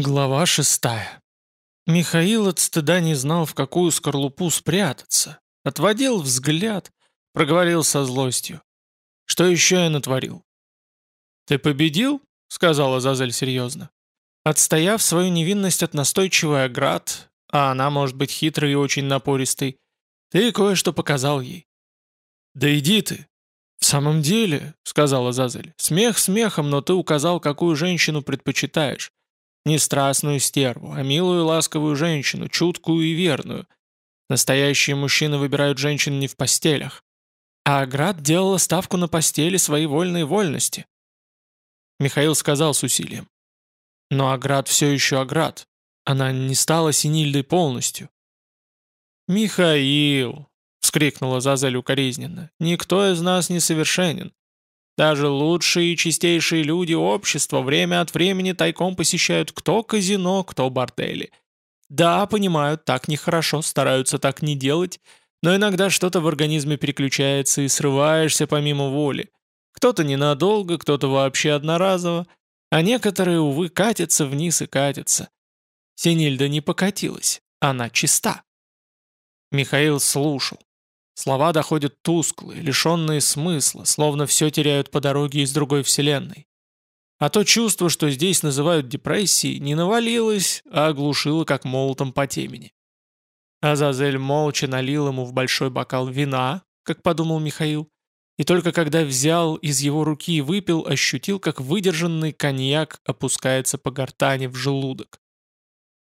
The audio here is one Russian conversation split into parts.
Глава шестая. Михаил от стыда не знал, в какую скорлупу спрятаться. Отводил взгляд, проговорил со злостью. «Что еще я натворил?» «Ты победил?» — сказала Зазель серьезно. Отстояв свою невинность от настойчивой оград, а она может быть хитрой и очень напористой, ты кое-что показал ей. «Да иди ты!» «В самом деле», — сказала Зазель, — «смех смехом, но ты указал, какую женщину предпочитаешь. Не страстную стерву, а милую ласковую женщину, чуткую и верную. Настоящие мужчины выбирают женщин не в постелях. А Аград делала ставку на постели своей вольной вольности. Михаил сказал с усилием. Но Аград все еще Аград. Она не стала Синильдой полностью. «Михаил!» — вскрикнула Зазель укоризненно. «Никто из нас не совершенен. Даже лучшие и чистейшие люди общества время от времени тайком посещают кто казино, кто бордели. Да, понимают, так нехорошо, стараются так не делать, но иногда что-то в организме переключается и срываешься помимо воли. Кто-то ненадолго, кто-то вообще одноразово, а некоторые, увы, катятся вниз и катятся. Синильда не покатилась, она чиста. Михаил слушал. Слова доходят тусклые, лишенные смысла, словно все теряют по дороге из другой вселенной. А то чувство, что здесь называют депрессией, не навалилось, а оглушило, как молотом по темени. Азазель молча налил ему в большой бокал вина, как подумал Михаил, и только когда взял из его руки и выпил, ощутил, как выдержанный коньяк опускается по гортани в желудок.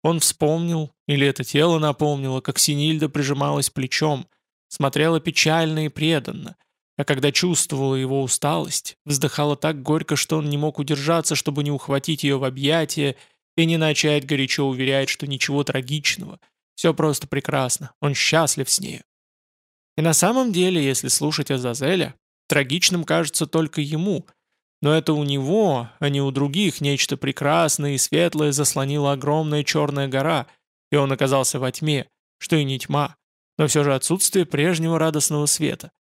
Он вспомнил, или это тело напомнило, как Синильда прижималась плечом, смотрела печально и преданно, а когда чувствовала его усталость, вздыхала так горько, что он не мог удержаться, чтобы не ухватить ее в объятия и не начать горячо уверять, что ничего трагичного, все просто прекрасно, он счастлив с нею. И на самом деле, если слушать Азазеля, трагичным кажется только ему, но это у него, а не у других, нечто прекрасное и светлое заслонила огромная черная гора, и он оказался во тьме, что и не тьма, но все же отсутствие прежнего радостного света.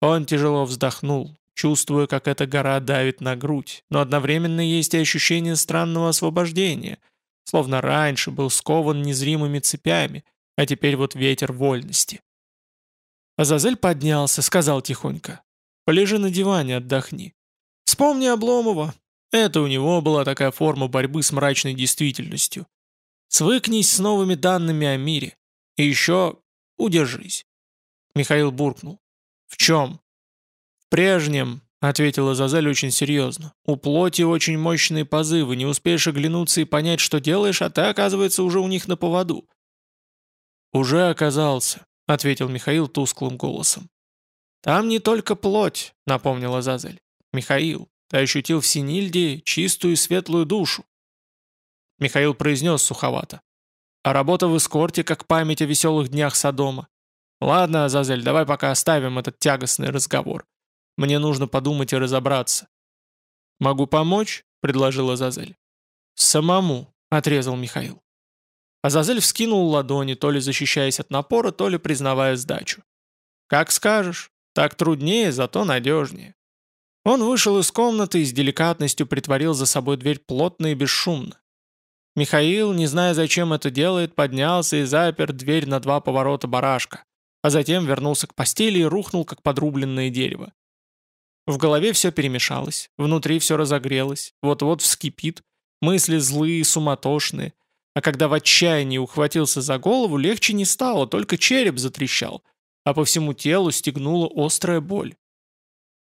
Он тяжело вздохнул, чувствуя, как эта гора давит на грудь, но одновременно есть и ощущение странного освобождения, словно раньше был скован незримыми цепями, а теперь вот ветер вольности. Азазель поднялся, сказал тихонько, «Полежи на диване, отдохни. Вспомни Обломова. Это у него была такая форма борьбы с мрачной действительностью. Свыкнись с новыми данными о мире. И еще Удержись». Михаил буркнул. «В чем?» «В прежнем», — ответила Зазель очень серьезно. «У плоти очень мощные позывы, не успеешь оглянуться и понять, что делаешь, а ты, оказывается, уже у них на поводу». «Уже оказался», — ответил Михаил тусклым голосом. «Там не только плоть», — напомнила Зазель. «Михаил, ты ощутил в Синильде чистую светлую душу». Михаил произнес суховато. А работа в эскорте, как память о веселых днях Содома. Ладно, Азазель, давай пока оставим этот тягостный разговор. Мне нужно подумать и разобраться. «Могу помочь?» — предложил Азазель. «Самому», — отрезал Михаил. Азазель вскинул ладони, то ли защищаясь от напора, то ли признавая сдачу. «Как скажешь. Так труднее, зато надежнее». Он вышел из комнаты и с деликатностью притворил за собой дверь плотно и бесшумно. Михаил, не зная, зачем это делает, поднялся и запер дверь на два поворота барашка, а затем вернулся к постели и рухнул, как подрубленное дерево. В голове все перемешалось, внутри все разогрелось, вот-вот вскипит, мысли злые, суматошные. А когда в отчаянии ухватился за голову, легче не стало, только череп затрещал, а по всему телу стегнула острая боль.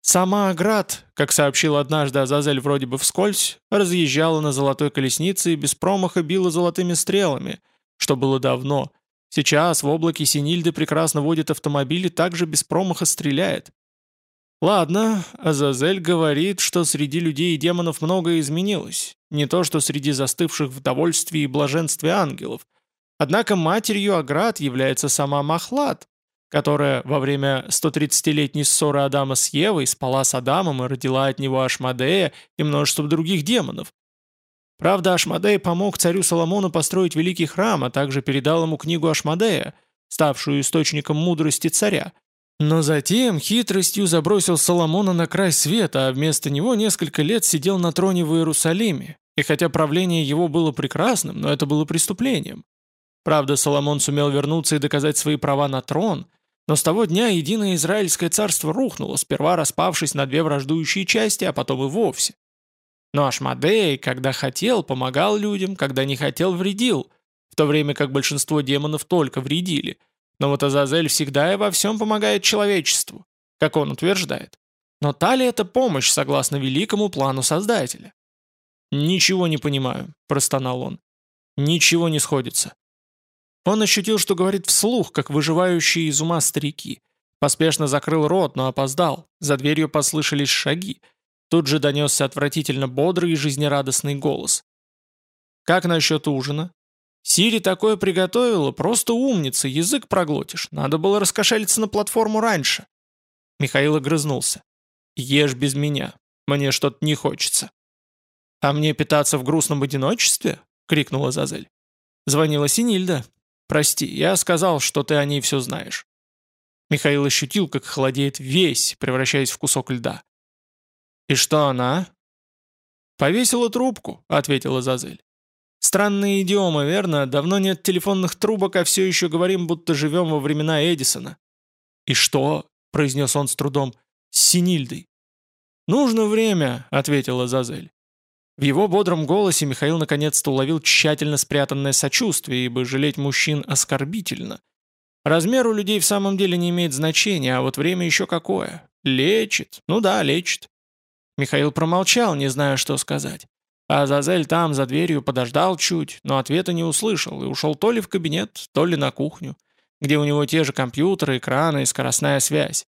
Сама Аград, как сообщил однажды Азазель вроде бы вскользь, разъезжала на золотой колеснице и без промаха била золотыми стрелами, что было давно. Сейчас в облаке Синильды прекрасно водит автомобиль и также без промаха стреляет. Ладно, Азазель говорит, что среди людей и демонов многое изменилось, не то что среди застывших в довольстве и блаженстве ангелов. Однако матерью Аград является сама Махлад, которая во время 130-летней ссоры Адама с Евой спала с Адамом и родила от него Ашмадея и множество других демонов. Правда, Ашмадей помог царю Соломону построить великий храм, а также передал ему книгу Ашмадея, ставшую источником мудрости царя. Но затем хитростью забросил Соломона на край света, а вместо него несколько лет сидел на троне в Иерусалиме, И хотя правление его было прекрасным, но это было преступлением. Правда, Соломон сумел вернуться и доказать свои права на трон, но с того дня единое Израильское царство рухнуло, сперва распавшись на две враждующие части, а потом и вовсе. Но Ашмадей, когда хотел, помогал людям, когда не хотел, вредил, в то время как большинство демонов только вредили. Но вот Азазель всегда и во всем помогает человечеству, как он утверждает. Но та ли это помощь, согласно великому плану Создателя? «Ничего не понимаю», – простонал он. «Ничего не сходится». Он ощутил, что говорит вслух, как выживающие из ума старики. Поспешно закрыл рот, но опоздал. За дверью послышались шаги. Тут же донесся отвратительно бодрый и жизнерадостный голос. «Как насчет ужина?» «Сири такое приготовила, просто умница, язык проглотишь. Надо было раскошелиться на платформу раньше». Михаил огрызнулся. «Ешь без меня. Мне что-то не хочется». «А мне питаться в грустном одиночестве?» — крикнула Зазель. Звонила Синильда. «Прости, я сказал, что ты о ней все знаешь». Михаил ощутил, как холодеет весь, превращаясь в кусок льда. «И что она?» «Повесила трубку», — ответила Зазель. «Странные идиомы, верно? Давно нет телефонных трубок, а все еще говорим, будто живем во времена Эдисона». «И что?» — произнес он с трудом. «С Синильдой». «Нужно время», — ответила Зазель. В его бодром голосе Михаил наконец-то уловил тщательно спрятанное сочувствие, ибо жалеть мужчин оскорбительно. Размер у людей в самом деле не имеет значения, а вот время еще какое. Лечит. Ну да, лечит. Михаил промолчал, не зная, что сказать. А Зазель там, за дверью, подождал чуть, но ответа не услышал и ушел то ли в кабинет, то ли на кухню, где у него те же компьютеры, экраны и скоростная связь.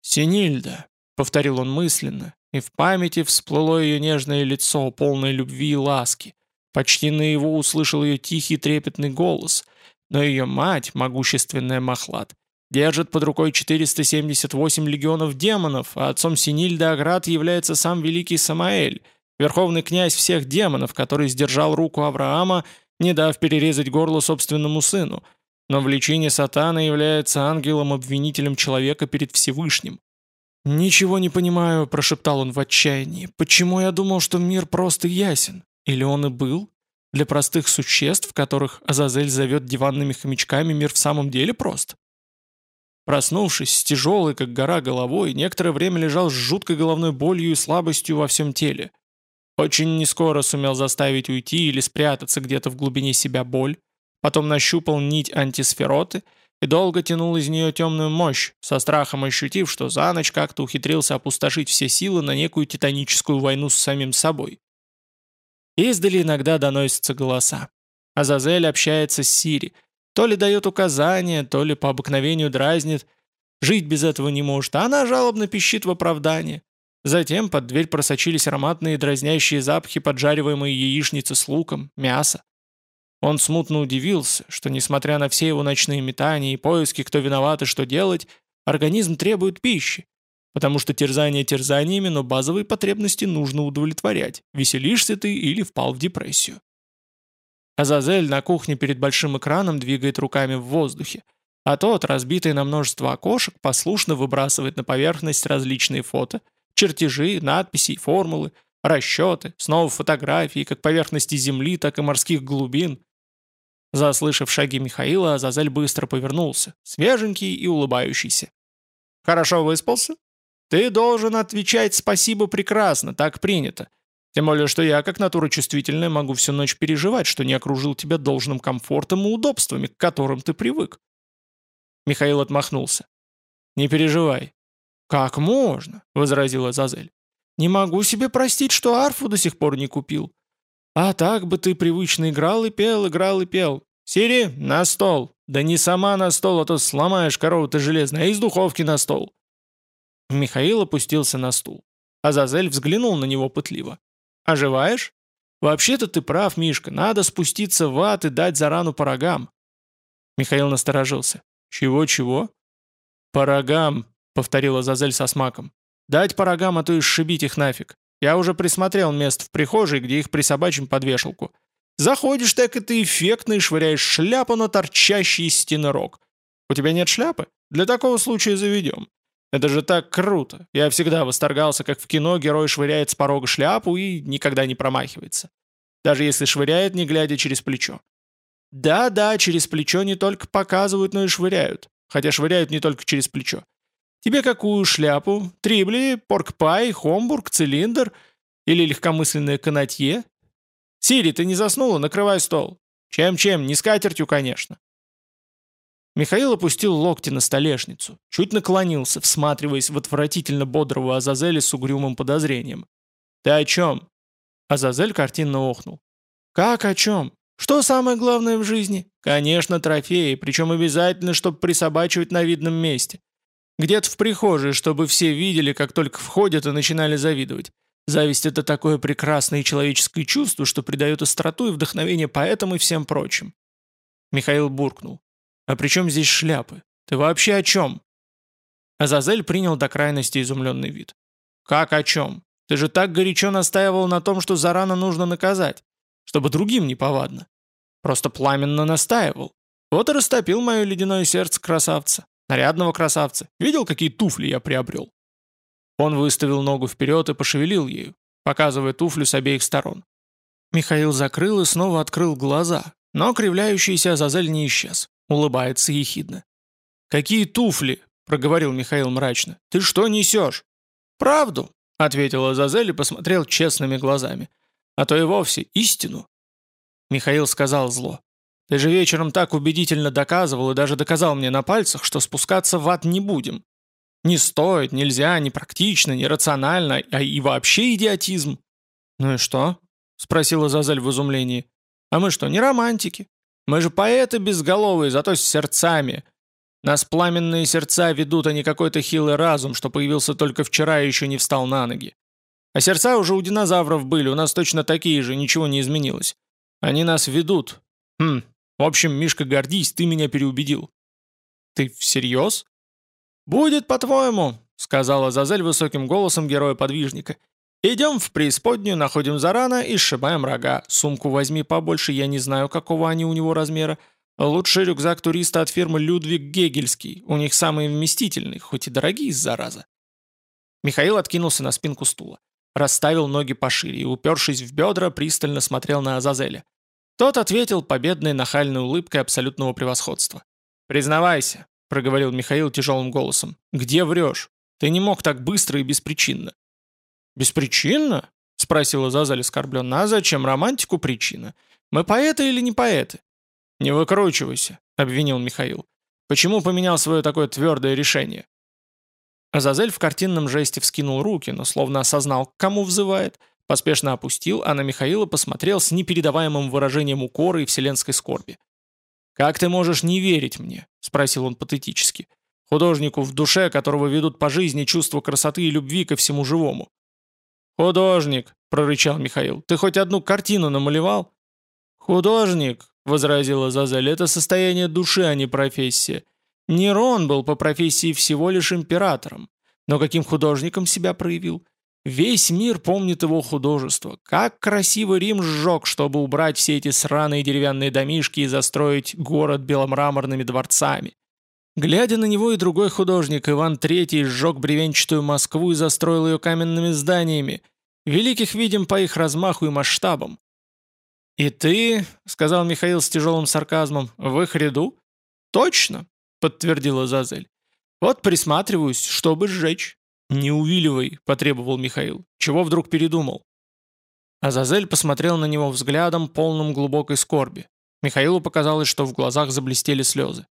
«Синильда», — повторил он мысленно, и в памяти всплыло ее нежное лицо, полное любви и ласки. Почти на его услышал ее тихий трепетный голос, но ее мать, могущественная Махлад, держит под рукой 478 легионов демонов, а отцом Синильда Аград является сам великий Самаэль, верховный князь всех демонов, который сдержал руку Авраама, не дав перерезать горло собственному сыну, но в лечении сатана является ангелом-обвинителем человека перед Всевышним. «Ничего не понимаю», — прошептал он в отчаянии. «Почему я думал, что мир просто ясен? Или он и был? Для простых существ, которых Азазель зовет диванными хомячками, мир в самом деле прост?» Проснувшись с тяжелой, как гора, головой, некоторое время лежал с жуткой головной болью и слабостью во всем теле. Очень нескоро сумел заставить уйти или спрятаться где-то в глубине себя боль, потом нащупал нить антисфероты — и долго тянул из нее темную мощь, со страхом ощутив, что за ночь как-то ухитрился опустошить все силы на некую титаническую войну с самим собой. Издали иногда доносятся голоса. Азазель общается с Сири. То ли дает указания, то ли по обыкновению дразнит. Жить без этого не может, а она жалобно пищит в оправдание. Затем под дверь просочились ароматные дразнящие запахи поджариваемой яичницы с луком, мяса. Он смутно удивился, что, несмотря на все его ночные метания и поиски, кто виноват и что делать, организм требует пищи, потому что терзание терзаниями, но базовые потребности нужно удовлетворять, веселишься ты или впал в депрессию. Азазель на кухне перед большим экраном двигает руками в воздухе, а тот, разбитый на множество окошек, послушно выбрасывает на поверхность различные фото, чертежи, надписи формулы, расчеты, снова фотографии как поверхности Земли, так и морских глубин, Заслышав шаги Михаила, Азазель быстро повернулся, свеженький и улыбающийся. «Хорошо выспался? Ты должен отвечать спасибо прекрасно, так принято. Тем более, что я, как натура чувствительная, могу всю ночь переживать, что не окружил тебя должным комфортом и удобствами, к которым ты привык». Михаил отмахнулся. «Не переживай». «Как можно?» — возразила Азазель. «Не могу себе простить, что арфу до сих пор не купил. А так бы ты привычно играл и пел, играл и пел. Сири, на стол. Да не сама на стол, а то сломаешь корову-то железно, а из духовки на стол. Михаил опустился на стул. Азазель взглянул на него пытливо. «Оживаешь? Вообще-то ты прав, Мишка, надо спуститься в ад и дать за рану по рогам». Михаил насторожился. «Чего-чего?» «По рогам», — повторила Азазель со смаком. «Дать по рогам, а то и сшибить их нафиг. Я уже присмотрел место в прихожей, где их присобачим под вешалку. Заходишь так, и ты эффектно и швыряешь шляпу на торчащий из стены рог. У тебя нет шляпы? Для такого случая заведем. Это же так круто. Я всегда восторгался, как в кино герой швыряет с порога шляпу и никогда не промахивается. Даже если швыряет, не глядя через плечо. Да-да, через плечо не только показывают, но и швыряют. Хотя швыряют не только через плечо. Тебе какую шляпу? Трибли, поркпай, хомбург, цилиндр? Или легкомысленное канатье? Сири, ты не заснула? Накрывай стол. Чем-чем, не скатертью, конечно. Михаил опустил локти на столешницу, чуть наклонился, всматриваясь в отвратительно бодрого Азазеля с угрюмым подозрением. «Ты о чем?» Азазель картинно охнул. «Как о чем? Что самое главное в жизни? Конечно, трофеи, причем обязательно, чтобы присобачивать на видном месте. Где-то в прихожей, чтобы все видели, как только входят и начинали завидовать. Зависть — это такое прекрасное человеческое чувство, что придает остроту и вдохновение поэтам и всем прочим. Михаил буркнул. «А при чем здесь шляпы? Ты вообще о чем?» Азазель принял до крайности изумленный вид. «Как о чем? Ты же так горячо настаивал на том, что зарано нужно наказать, чтобы другим не повадно. Просто пламенно настаивал. Вот и растопил мое ледяное сердце красавца, нарядного красавца. Видел, какие туфли я приобрел?» Он выставил ногу вперед и пошевелил ею, показывая туфлю с обеих сторон. Михаил закрыл и снова открыл глаза, но кривляющийся Азазель не исчез. Улыбается ехидно. «Какие туфли?» — проговорил Михаил мрачно. «Ты что несешь?» «Правду», — ответил Азазель и посмотрел честными глазами. «А то и вовсе истину». Михаил сказал зло. «Ты же вечером так убедительно доказывал и даже доказал мне на пальцах, что спускаться в ад не будем. Не стоит, нельзя, не практично, не рационально, а и вообще идиотизм». «Ну и что?» — спросила Азазель в изумлении. «А мы что, не романтики? Мы же поэты безголовые, зато с сердцами. Нас пламенные сердца ведут, а не какой-то хилый разум, что появился только вчера и еще не встал на ноги. А сердца уже у динозавров были, у нас точно такие же, ничего не изменилось. Они нас ведут. Хм, в общем, Мишка, гордись, ты меня переубедил. Ты всерьез? Будет, по-твоему, сказала Зазель высоким голосом героя-подвижника. Идем в преисподнюю, находим Зарана и сшибаем рога. Сумку возьми побольше, я не знаю, какого они у него размера. Лучший рюкзак туриста от фирмы Людвиг Гегельский. У них самый вместительный, хоть и дорогие, зараза. Михаил откинулся на спинку стула. Расставил ноги пошире и, упершись в бедра, пристально смотрел на Азазеля. Тот ответил победной нахальной улыбкой абсолютного превосходства. «Признавайся», — проговорил Михаил тяжелым голосом, — «где врешь? Ты не мог так быстро и беспричинно. «Беспричинно?» — спросила Зазаль оскорбленно. «А зачем романтику причина? Мы поэты или не поэты?» «Не выкручивайся», — обвинил Михаил. «Почему поменял свое такое твердое решение?» Азазель в картинном жесте вскинул руки, но словно осознал, к кому взывает, поспешно опустил, а на Михаила посмотрел с непередаваемым выражением укора и вселенской скорби. «Как ты можешь не верить мне?» — спросил он патетически. «Художнику, в душе которого ведут по жизни чувство красоты и любви ко всему живому. «Художник!» — прорычал Михаил. «Ты хоть одну картину намалевал?» «Художник!» — возразила Зазель. «Это состояние души, а не профессия. Нерон был по профессии всего лишь императором. Но каким художником себя проявил? Весь мир помнит его художество. Как красиво Рим сжег, чтобы убрать все эти сраные деревянные домишки и застроить город беломраморными дворцами. Глядя на него и другой художник, Иван III сжег бревенчатую Москву и застроил ее каменными зданиями. Великих видим по их размаху и масштабам. «И ты, — сказал Михаил с тяжелым сарказмом, — в их ряду?» «Точно», — подтвердила Зазель. «Вот присматриваюсь, чтобы сжечь». «Не увиливай», — потребовал Михаил. «Чего вдруг передумал?» Азазель посмотрел на него взглядом, полным глубокой скорби. Михаилу показалось, что в глазах заблестели слезы.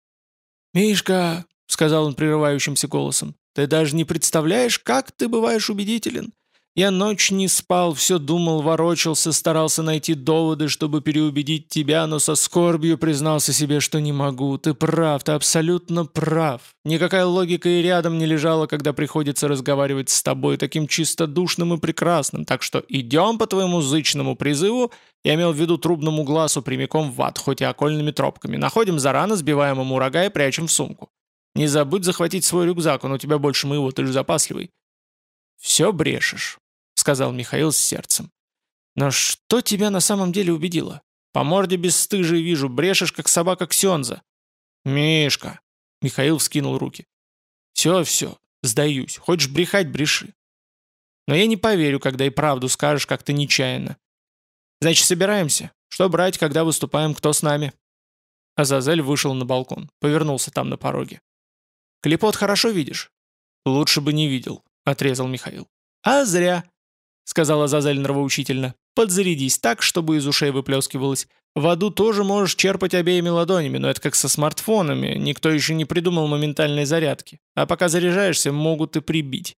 «Мишка», — сказал он прерывающимся голосом, — «ты даже не представляешь, как ты бываешь убедителен. Я ночь не спал, все думал, ворочался, старался найти доводы, чтобы переубедить тебя, но со скорбью признался себе, что не могу. Ты прав, ты абсолютно прав. Никакая логика и рядом не лежала, когда приходится разговаривать с тобой таким чистодушным и прекрасным. Так что идем по твоему зычному призыву, я имел в виду трубному глазу прямиком в ад, хоть и окольными тропками. Находим зарано, сбиваем ему рога и прячем в сумку. Не забудь захватить свой рюкзак, он у тебя больше моего, ты же запасливый. «Все брешешь», сказал Михаил с сердцем. «Но что тебя на самом деле убедило? По морде бесстыжей вижу, брешешь, как собака Ксенза». «Мишка!» — Михаил вскинул руки. «Все, все, Сдаюсь. Хочешь брехать, бреши. Но я не поверю, когда и правду скажешь как-то нечаянно. Значит, собираемся. Что брать, когда выступаем, кто с нами?» Азазель вышел на балкон, повернулся там на пороге. «Клепот хорошо видишь?» «Лучше бы не видел», — отрезал Михаил. «А зря», — сказала Азазель нравоучительно. «Подзарядись так, чтобы из ушей выплескивалось. В аду тоже можешь черпать обеими ладонями, но это как со смартфонами, никто еще не придумал моментальной зарядки. А пока заряжаешься, могут и прибить».